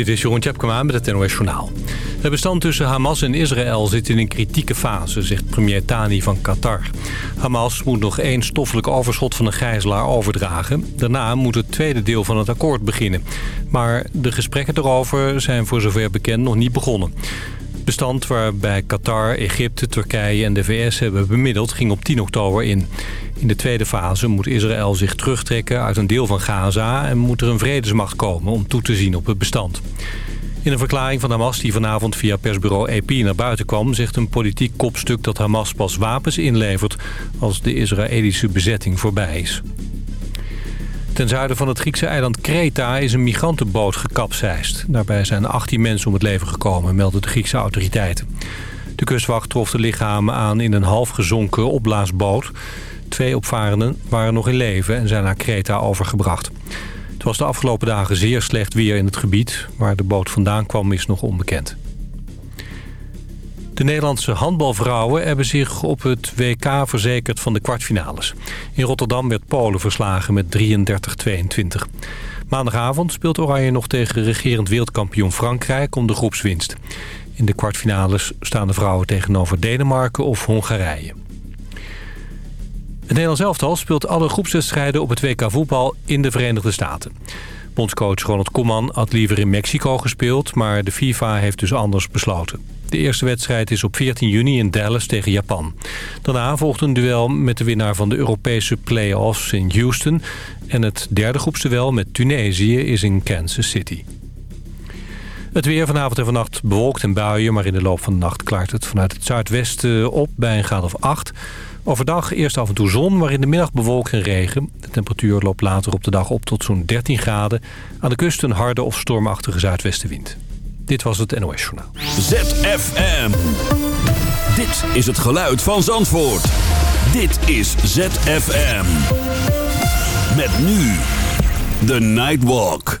Dit is Jeroen Tjepkema met het NOS Journaal. Het bestand tussen Hamas en Israël zit in een kritieke fase, zegt premier Tani van Qatar. Hamas moet nog één stoffelijk overschot van een gijzelaar overdragen. Daarna moet het tweede deel van het akkoord beginnen. Maar de gesprekken erover zijn voor zover bekend nog niet begonnen. Bestand waarbij Qatar, Egypte, Turkije en de VS hebben bemiddeld ging op 10 oktober in. In de tweede fase moet Israël zich terugtrekken uit een deel van Gaza... en moet er een vredesmacht komen om toe te zien op het bestand. In een verklaring van Hamas die vanavond via persbureau AP naar buiten kwam... zegt een politiek kopstuk dat Hamas pas wapens inlevert... als de Israëlische bezetting voorbij is. Ten zuiden van het Griekse eiland Kreta is een migrantenboot gekapseist. Daarbij zijn 18 mensen om het leven gekomen, melden de Griekse autoriteiten. De kustwacht trof de lichamen aan in een half gezonken opblaasboot. Twee opvarenden waren nog in leven en zijn naar Kreta overgebracht. Het was de afgelopen dagen zeer slecht weer in het gebied. Waar de boot vandaan kwam is nog onbekend. De Nederlandse handbalvrouwen hebben zich op het WK verzekerd van de kwartfinales. In Rotterdam werd Polen verslagen met 33-22. Maandagavond speelt Oranje nog tegen regerend wereldkampioen Frankrijk om de groepswinst. In de kwartfinales staan de vrouwen tegenover Denemarken of Hongarije. Het Nederlands elftal speelt alle groepswedstrijden op het WK voetbal in de Verenigde Staten. Bondscoach Ronald Koeman had liever in Mexico gespeeld, maar de FIFA heeft dus anders besloten. De eerste wedstrijd is op 14 juni in Dallas tegen Japan. Daarna volgt een duel met de winnaar van de Europese play-offs in Houston. En het derde groepsduel met Tunesië is in Kansas City. Het weer vanavond en vannacht bewolkt en buien, maar in de loop van de nacht klaart het vanuit het zuidwesten op bij een graad of 8. Overdag eerst af en toe zon, maar in de middag bewolkt en regen. De temperatuur loopt later op de dag op tot zo'n 13 graden. Aan de kust een harde of stormachtige zuidwestenwind. Dit was het NOS Journaal. ZFM. Dit is het geluid van Zandvoort. Dit is ZFM. Met nu The Nightwalk.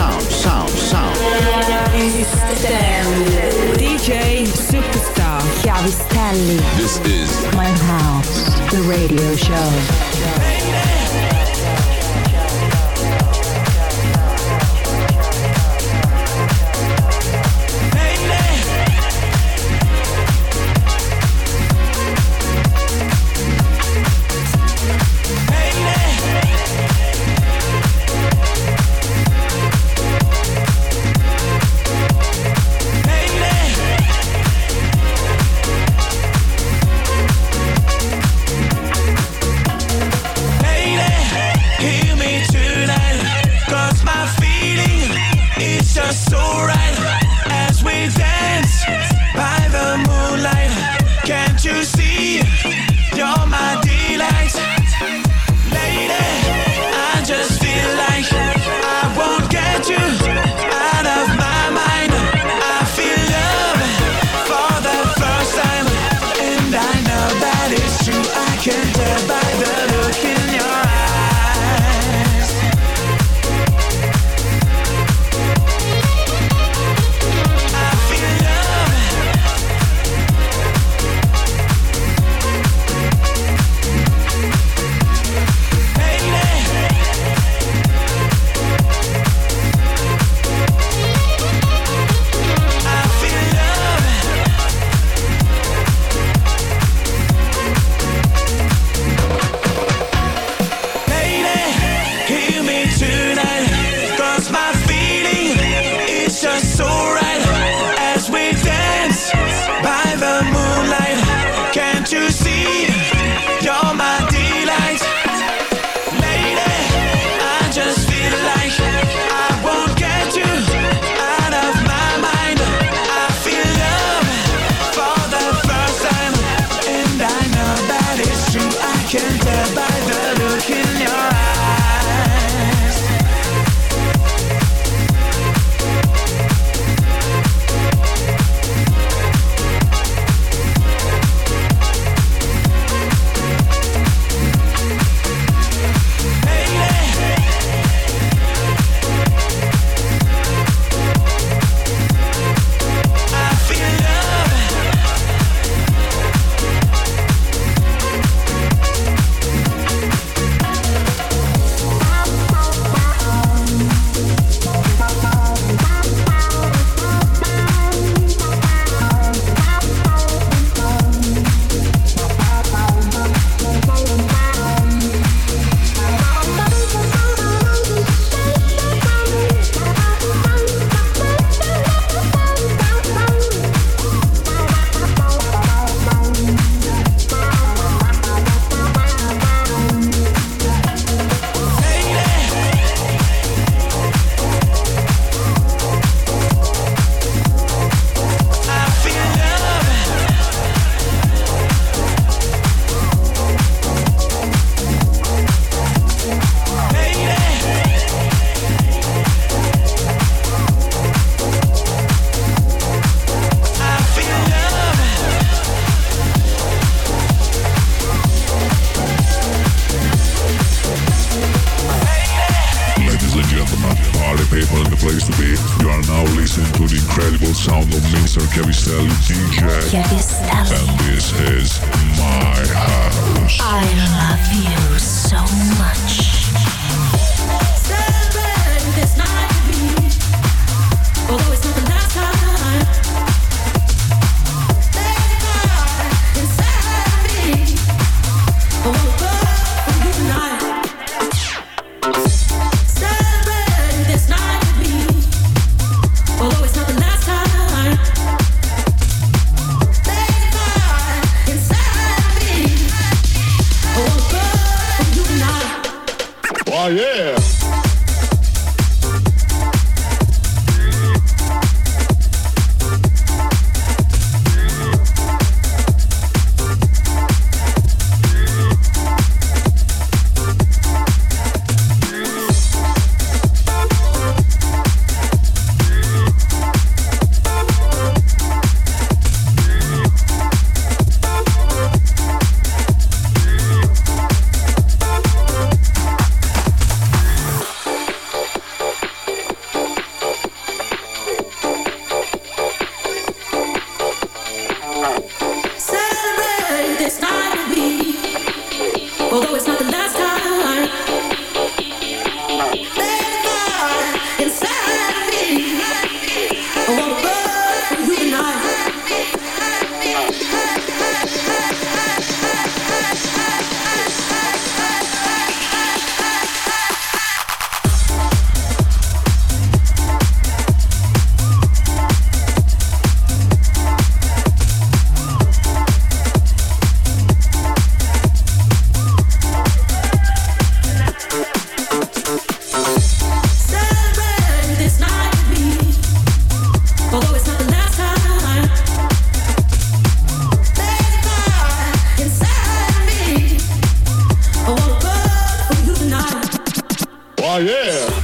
Oh, yeah.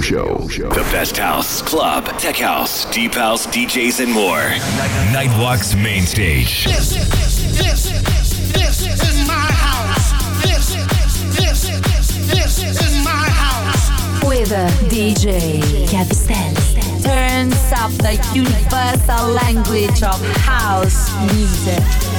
Show. The best house, club, tech house, deep house, DJs, and more. Nightwalk's main stage. This, this, this is my house. This, this, this is my house. With a DJ Cavistelli. Turns up the universal language of house music.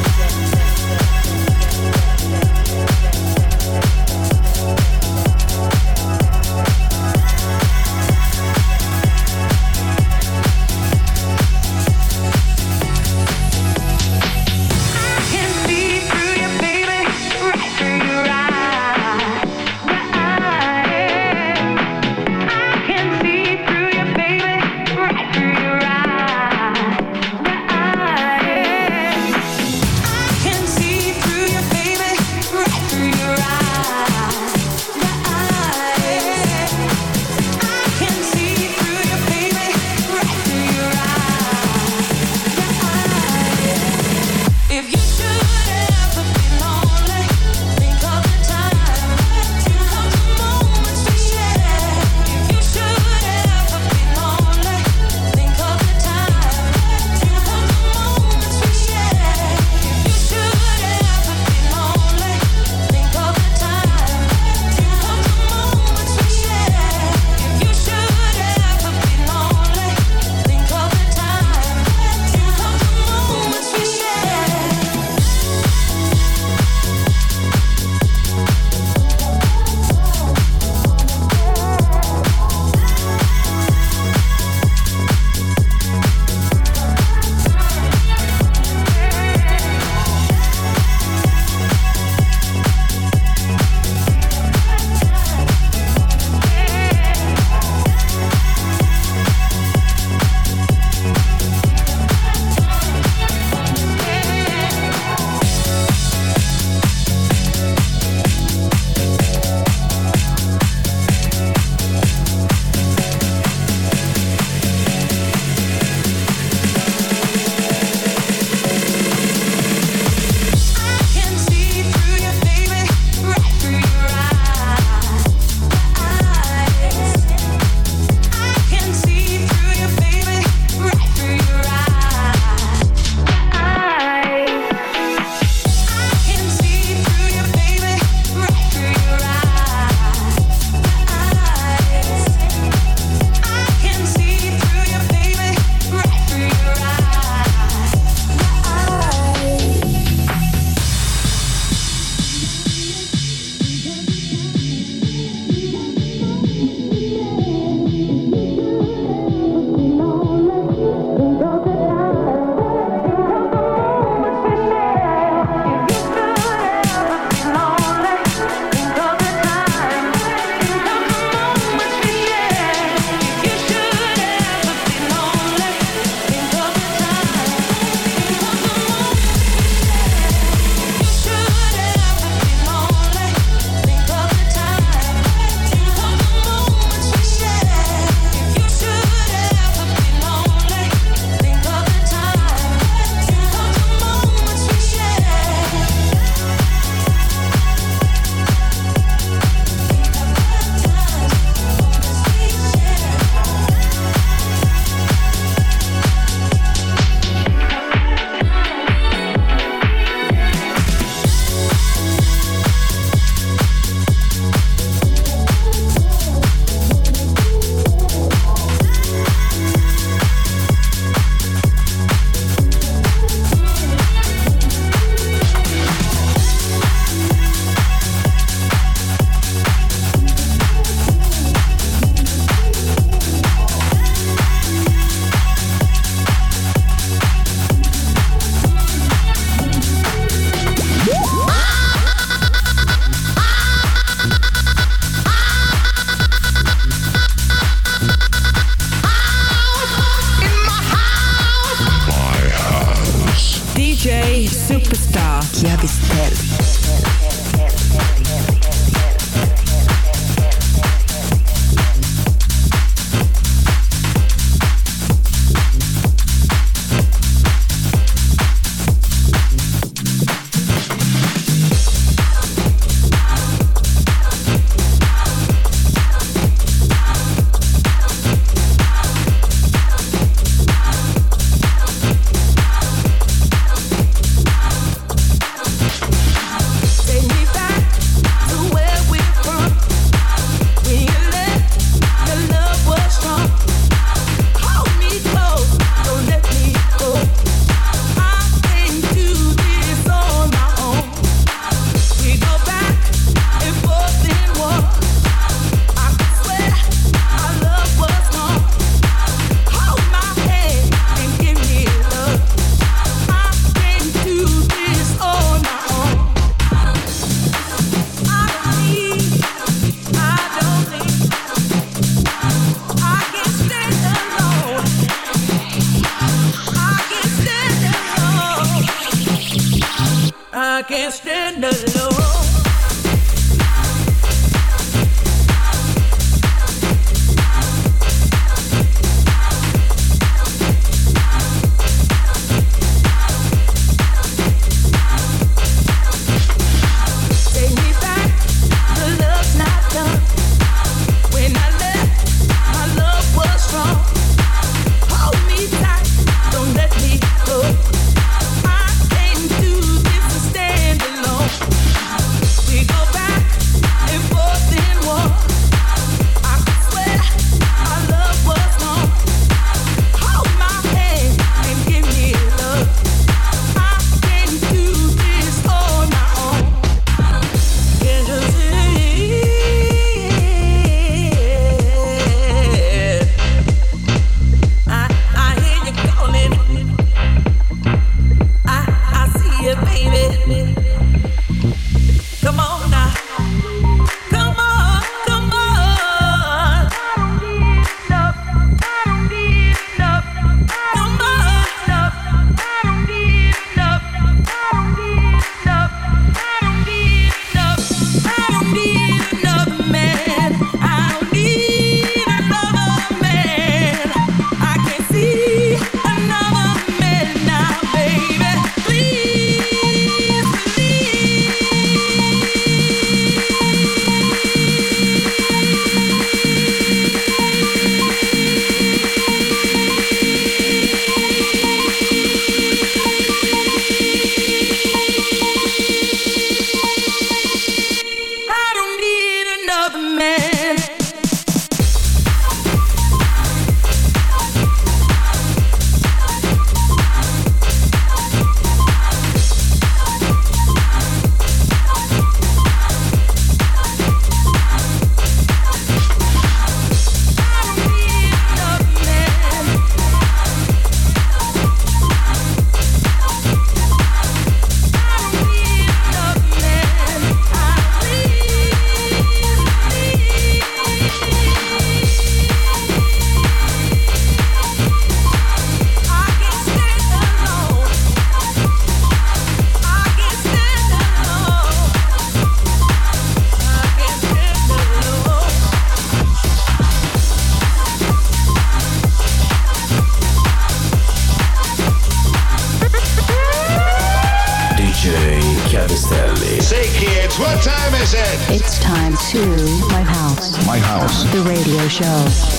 Show.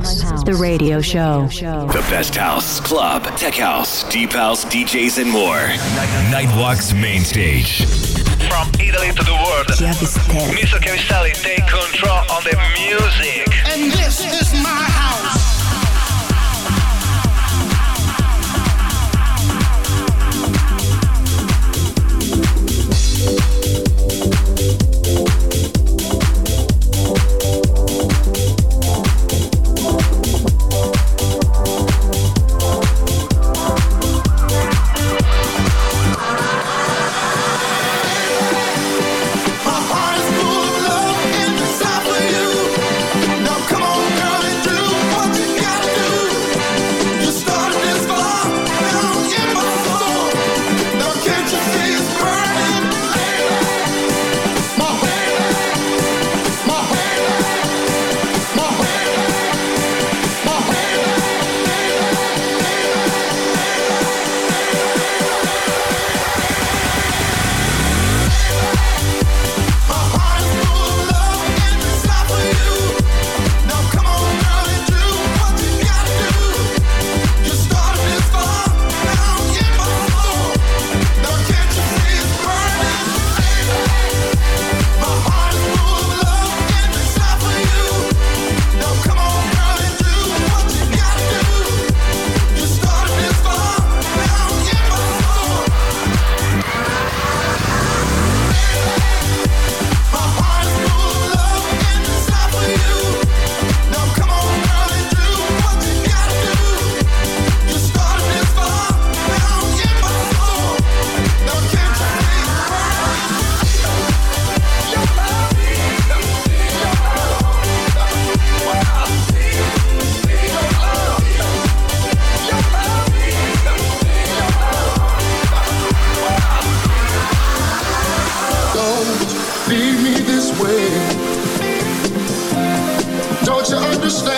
House, the radio show. The best house, club, tech house, deep house, DJs, and more. Nightwalk's main stage. From Italy to the world, Mr. Cavistelli take control on the music. And this is my Leave me this way. Don't you understand?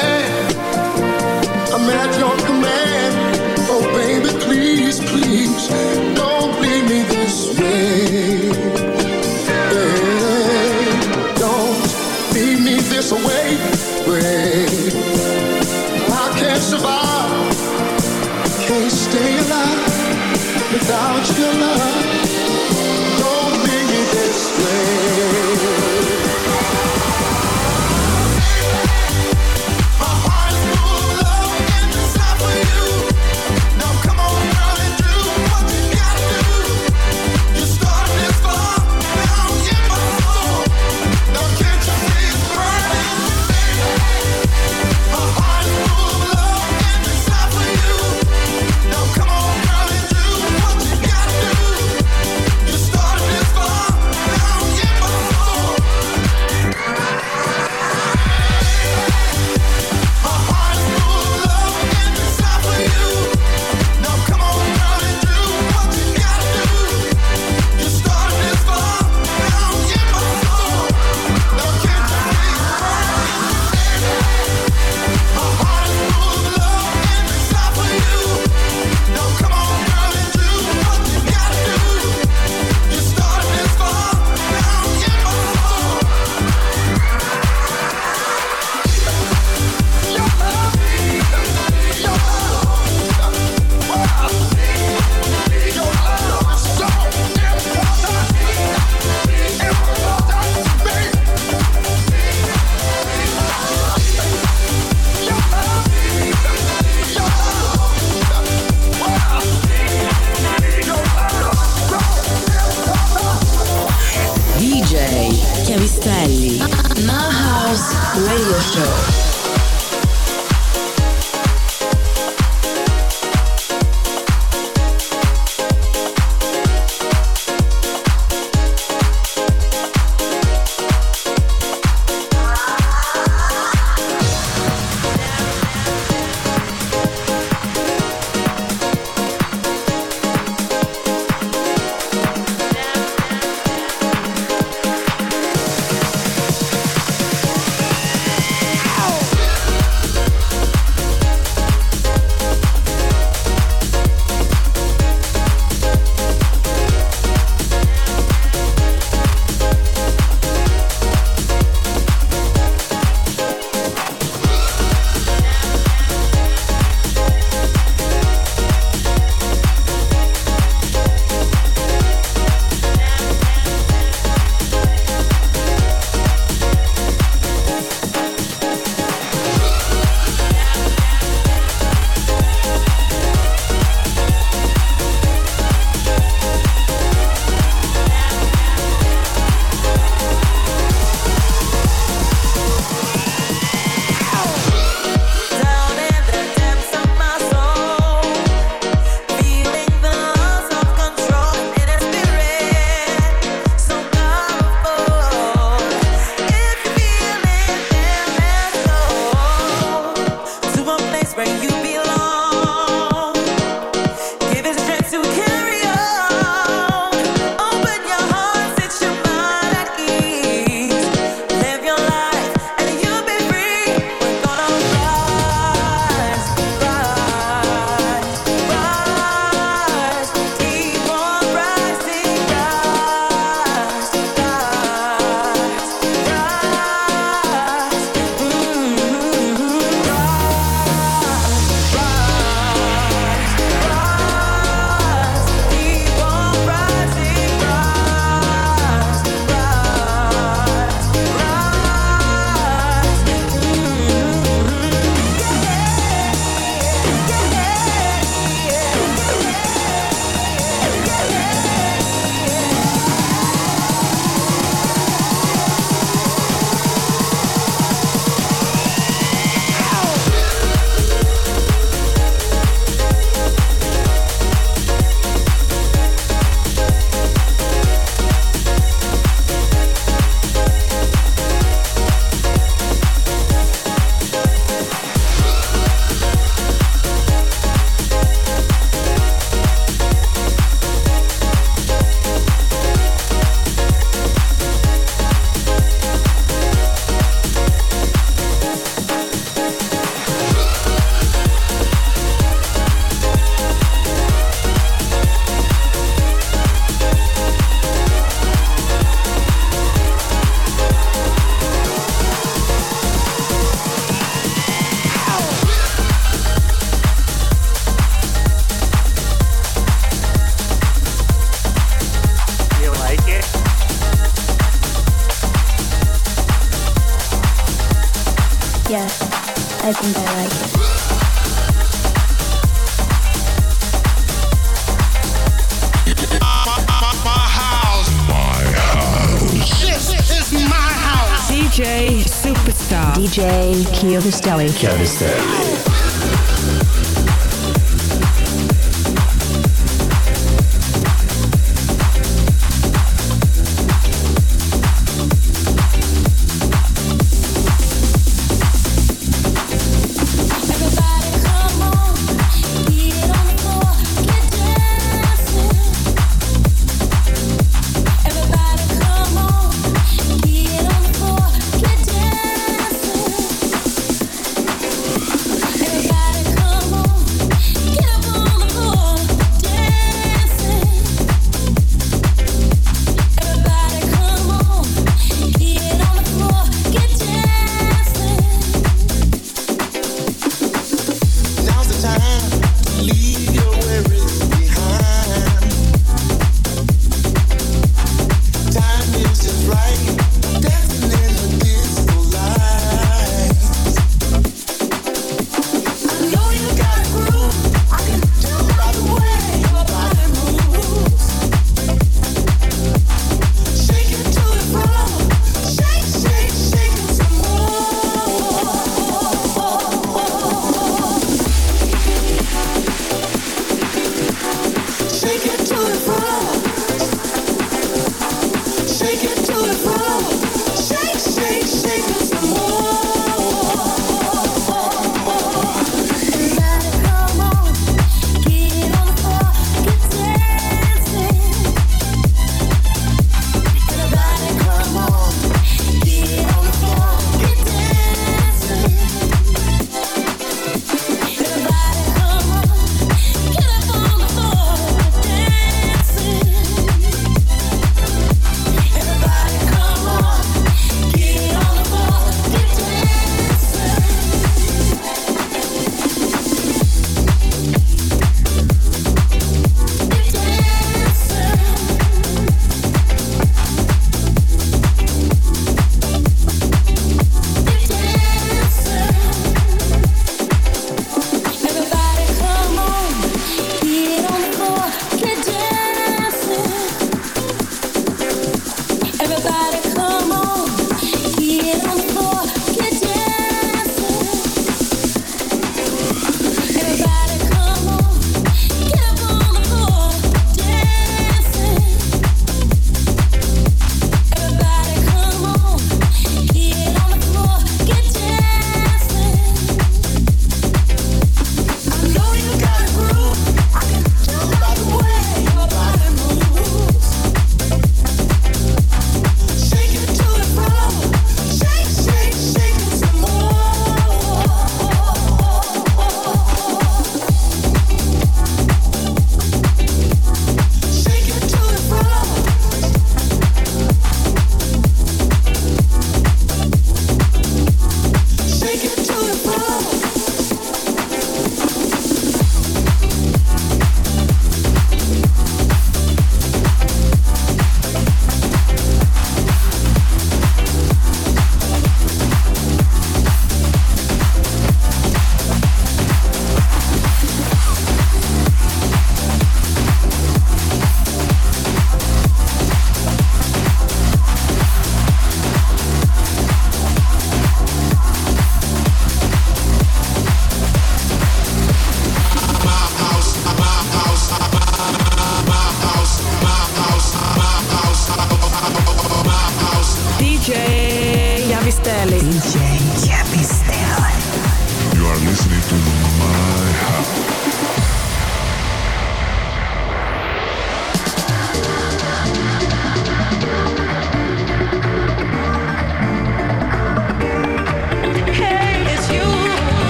DJ Chiodostelli. Chiodostelli.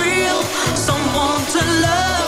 Real, someone to love,